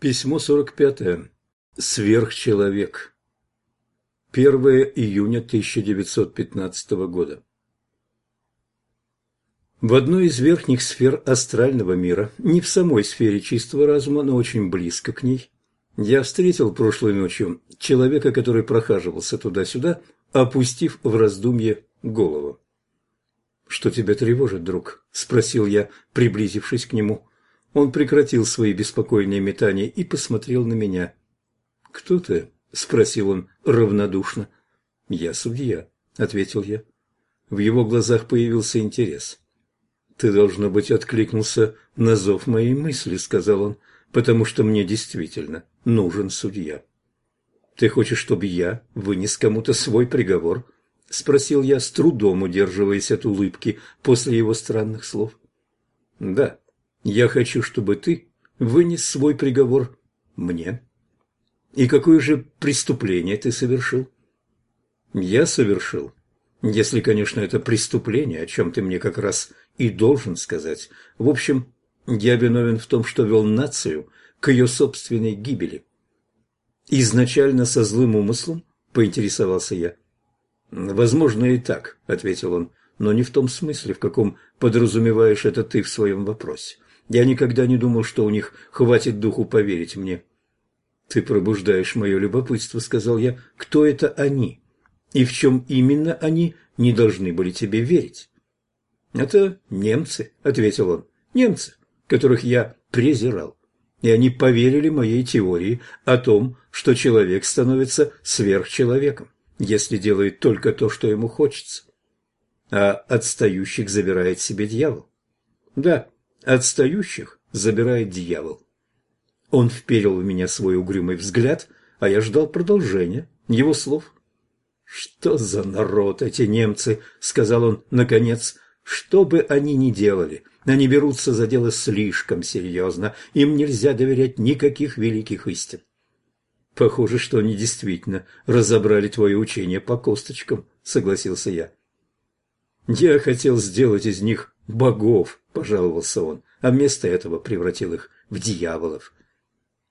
Письмо 45. Сверхчеловек. 1 июня 1915 года. В одной из верхних сфер астрального мира, не в самой сфере чистого разума, но очень близко к ней, я встретил прошлой ночью человека, который прохаживался туда-сюда, опустив в раздумье голову. «Что тебя тревожит, друг?» – спросил я, приблизившись к нему. Он прекратил свои беспокойные метания и посмотрел на меня. «Кто ты?» – спросил он равнодушно. «Я судья», – ответил я. В его глазах появился интерес. «Ты, должно быть, откликнулся на зов моей мысли», – сказал он, – «потому что мне действительно нужен судья». «Ты хочешь, чтобы я вынес кому-то свой приговор?» – спросил я, с трудом удерживаясь от улыбки после его странных слов. «Да», я хочу, чтобы ты вынес свой приговор мне. И какое же преступление ты совершил? Я совершил. Если, конечно, это преступление, о чем ты мне как раз и должен сказать. В общем, я виновен в том, что вел нацию к ее собственной гибели. Изначально со злым умыслом, поинтересовался я. Возможно и так, ответил он, но не в том смысле, в каком подразумеваешь это ты в своем вопросе. Я никогда не думал, что у них хватит духу поверить мне. «Ты пробуждаешь мое любопытство», — сказал я. «Кто это они? И в чем именно они не должны были тебе верить?» «Это немцы», — ответил он. «Немцы, которых я презирал. И они поверили моей теории о том, что человек становится сверхчеловеком, если делает только то, что ему хочется. А отстающих забирает себе дьявол. Да, Отстающих забирает дьявол. Он вперил в меня свой угрюмый взгляд, а я ждал продолжения его слов. «Что за народ эти немцы?» — сказал он наконец. «Что бы они ни делали, они берутся за дело слишком серьезно. Им нельзя доверять никаких великих истин». «Похоже, что они действительно разобрали твое учение по косточкам», — согласился я. «Я хотел сделать из них богов», – пожаловался он, а вместо этого превратил их в дьяволов.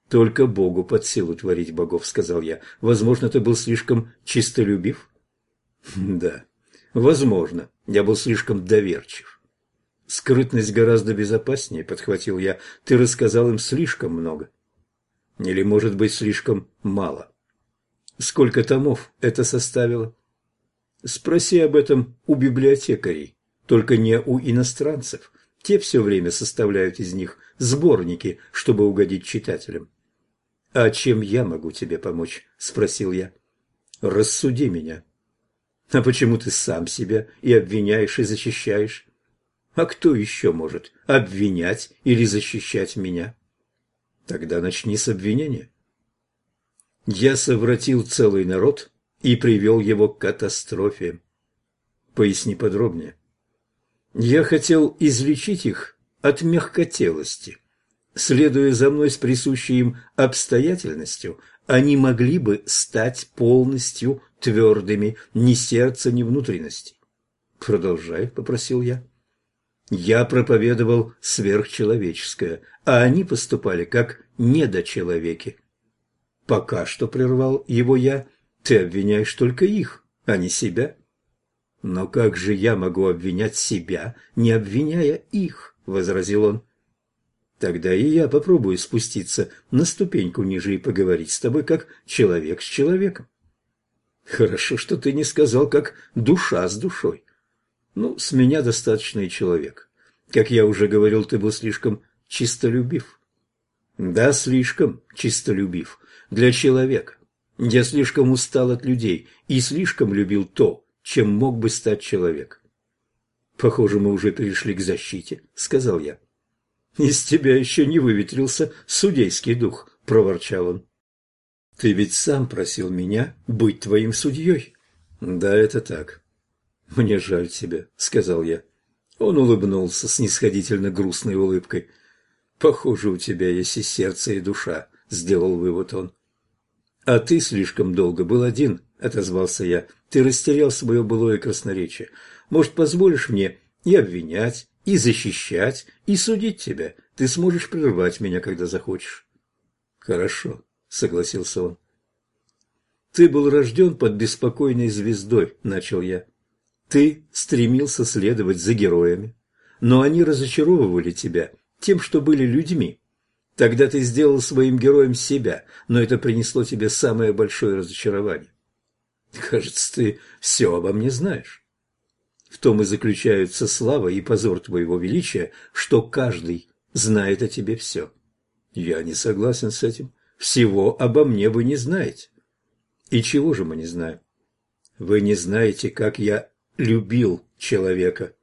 «Только Богу под силу творить богов», – сказал я. «Возможно, ты был слишком чистолюбив?» «Да, возможно, я был слишком доверчив». «Скрытность гораздо безопаснее», – подхватил я. «Ты рассказал им слишком много». «Или, может быть, слишком мало». «Сколько томов это составило?» «Спроси об этом у библиотекарей» только не у иностранцев. Те все время составляют из них сборники, чтобы угодить читателям. «А чем я могу тебе помочь?» – спросил я. «Рассуди меня». «А почему ты сам себя и обвиняешь, и защищаешь?» «А кто еще может обвинять или защищать меня?» «Тогда начни с обвинения». «Я совратил целый народ и привел его к катастрофе». «Поясни подробнее». Я хотел излечить их от мягкотелости. Следуя за мной с присущей им обстоятельностью, они могли бы стать полностью твердыми, ни сердца, ни внутренности. «Продолжай», — попросил я. Я проповедовал сверхчеловеческое, а они поступали как недочеловеки. Пока что прервал его я, ты обвиняешь только их, а не себя. «Но как же я могу обвинять себя, не обвиняя их?» – возразил он. «Тогда и я попробую спуститься на ступеньку ниже и поговорить с тобой, как человек с человеком». «Хорошо, что ты не сказал, как душа с душой. Ну, с меня достаточно и человек. Как я уже говорил, ты был слишком чистолюбив». «Да, слишком чистолюбив. Для человека. Я слишком устал от людей и слишком любил то, чем мог бы стать человек. «Похоже, мы уже перешли к защите», — сказал я. «Из тебя еще не выветрился судейский дух», — проворчал он. «Ты ведь сам просил меня быть твоим судьей». «Да, это так». «Мне жаль тебя», — сказал я. Он улыбнулся снисходительно грустной улыбкой. «Похоже, у тебя есть и сердце, и душа», — сделал вывод он. «А ты слишком долго был один», — отозвался я. «Ты растерял свое былое красноречие. Может, позволишь мне и обвинять, и защищать, и судить тебя? Ты сможешь прервать меня, когда захочешь». Хорошо, согласился он. Ты был рожден под беспокойной звездой, начал я. Ты стремился следовать за героями, но они разочаровывали тебя тем, что были людьми. Тогда ты сделал своим героем себя, но это принесло тебе самое большое разочарование. Кажется, ты все обо мне знаешь. В том и заключаются слава и позор твоего величия, что каждый знает о тебе все. Я не согласен с этим. Всего обо мне вы не знаете. И чего же мы не знаем? Вы не знаете, как я любил человека.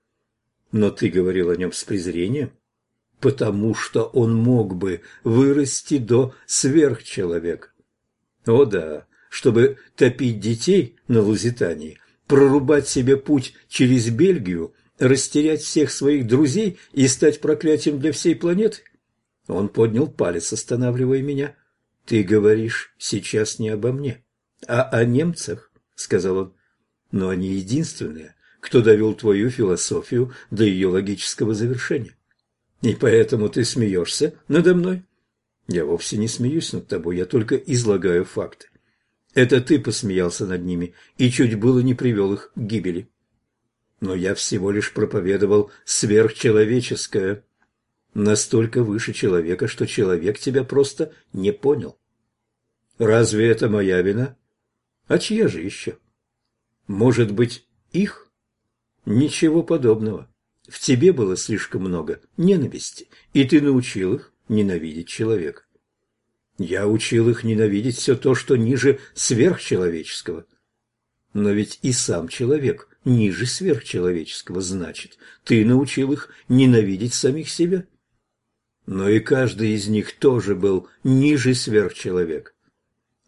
Но ты говорил о нем с презрением, потому что он мог бы вырасти до сверхчеловека. О да, чтобы топить детей на Лузитании, прорубать себе путь через Бельгию, растерять всех своих друзей и стать проклятием для всей планеты? Он поднял палец, останавливая меня. «Ты говоришь сейчас не обо мне, а о немцах», — сказал он. «Но они единственные, кто довел твою философию до ее логического завершения. И поэтому ты смеешься надо мной?» «Я вовсе не смеюсь над тобой, я только излагаю факты. Это ты посмеялся над ними и чуть было не привел их к гибели. Но я всего лишь проповедовал сверхчеловеческое, настолько выше человека, что человек тебя просто не понял. Разве это моя вина? А чья же еще? Может быть, их? Ничего подобного. В тебе было слишком много ненависти, и ты научил их ненавидеть человека. Я учил их ненавидеть все то, что ниже сверхчеловеческого. Но ведь и сам человек ниже сверхчеловеческого, значит, ты научил их ненавидеть самих себя. Но и каждый из них тоже был ниже сверхчеловека.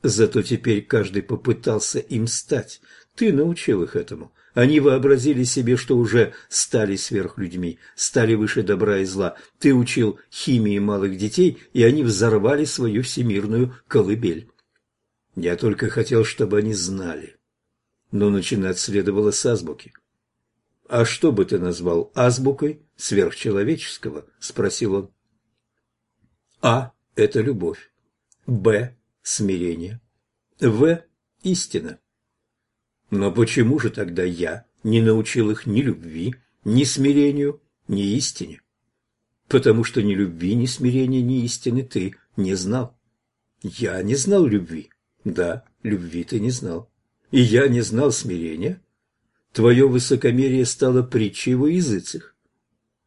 Зато теперь каждый попытался им стать. Ты научил их этому. Они вообразили себе, что уже стали сверхлюдьми, стали выше добра и зла. Ты учил химии малых детей, и они взорвали свою всемирную колыбель. Я только хотел, чтобы они знали. Но начинать следовало с азбуки. «А что бы ты назвал азбукой сверхчеловеческого?» – спросил он. «А» – это любовь, «Б» – смирение, «В» – истина. Но почему же тогда я не научил их ни любви, ни смирению, ни истине? Потому что ни любви, ни смирения, ни истины ты не знал. Я не знал любви. Да, любви ты не знал. И я не знал смирения. Твое высокомерие стало притчей во языцах.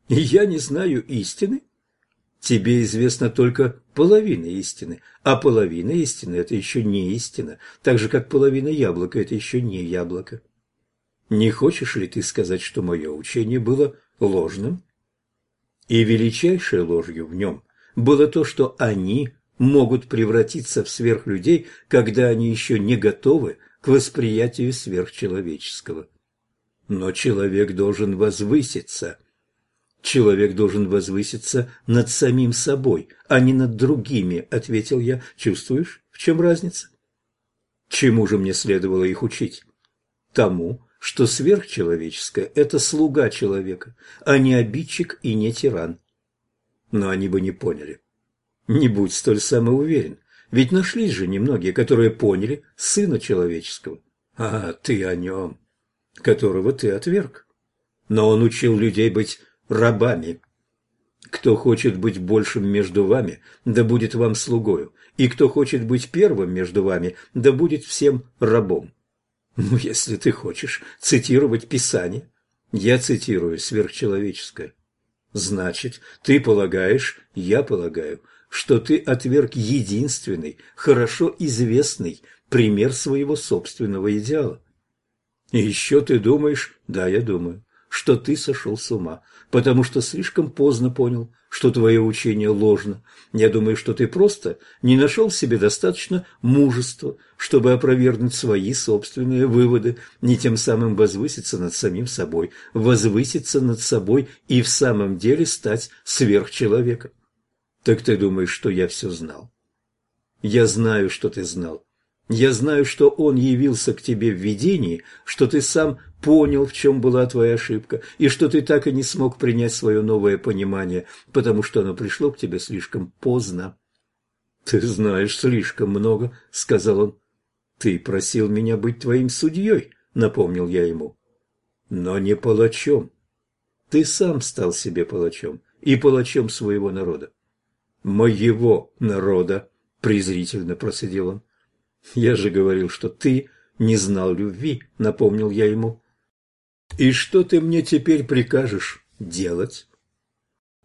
И я не знаю истины. Тебе известна только половина истины, а половина истины – это еще не истина, так же, как половина яблока – это еще не яблоко. Не хочешь ли ты сказать, что мое учение было ложным? И величайшей ложью в нем было то, что они могут превратиться в сверхлюдей, когда они еще не готовы к восприятию сверхчеловеческого. Но человек должен возвыситься – Человек должен возвыситься над самим собой, а не над другими, ответил я. Чувствуешь, в чем разница? Чему же мне следовало их учить? Тому, что сверхчеловеческое – это слуга человека, а не обидчик и не тиран. Но они бы не поняли. Не будь столь самоуверен, ведь нашлись же немногие, которые поняли сына человеческого. А ты о нем, которого ты отверг. Но он учил людей быть рабами. Кто хочет быть большим между вами, да будет вам слугою, и кто хочет быть первым между вами, да будет всем рабом. Ну, если ты хочешь цитировать Писание, я цитирую сверхчеловеческое. Значит, ты полагаешь, я полагаю, что ты отверг единственный, хорошо известный пример своего собственного идеала. И еще ты думаешь, да, я думаю, что ты сошел с ума, потому что слишком поздно понял, что твое учение ложно. Я думаю, что ты просто не нашел в себе достаточно мужества, чтобы опровергнуть свои собственные выводы, не тем самым возвыситься над самим собой, возвыситься над собой и в самом деле стать сверхчеловеком. Так ты думаешь, что я все знал? Я знаю, что ты знал. Я знаю, что он явился к тебе в видении, что ты сам понял, в чем была твоя ошибка, и что ты так и не смог принять свое новое понимание, потому что оно пришло к тебе слишком поздно. «Ты знаешь слишком много», — сказал он. «Ты просил меня быть твоим судьей», — напомнил я ему. «Но не палачом. Ты сам стал себе палачом и палачом своего народа». «Моего народа», — презрительно процедил он. «Я же говорил, что ты не знал любви», — напомнил я ему. «И что ты мне теперь прикажешь делать?»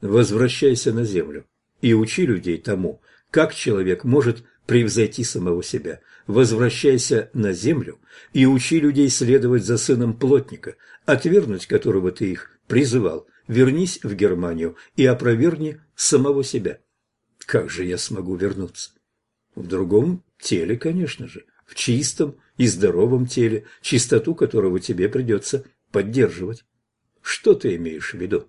«Возвращайся на землю и учи людей тому, как человек может превзойти самого себя. Возвращайся на землю и учи людей следовать за сыном плотника, отвергнуть которого ты их призывал. Вернись в Германию и опровергни самого себя. Как же я смогу вернуться? В другом теле, конечно же, в чистом и здоровом теле, чистоту которого тебе придется поддерживать. Что ты имеешь в виду?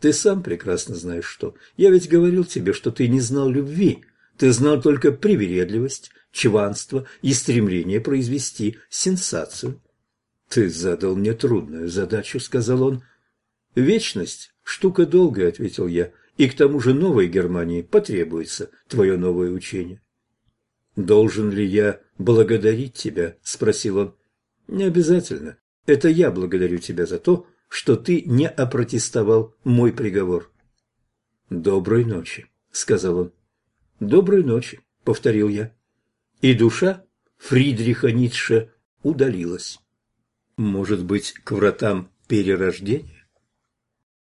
Ты сам прекрасно знаешь что. Я ведь говорил тебе, что ты не знал любви, ты знал только привередливость, чванство и стремление произвести сенсацию. «Ты задал мне трудную задачу», — сказал он. «Вечность — штука долгая», — ответил я, — «и к тому же новой Германии потребуется твое новое учение». «Должен ли я благодарить тебя?» – спросил он. «Не обязательно. Это я благодарю тебя за то, что ты не опротестовал мой приговор». «Доброй ночи», – сказал он. «Доброй ночи», — повторил я. И душа Фридриха Ницше удалилась. Может быть, к вратам перерождения?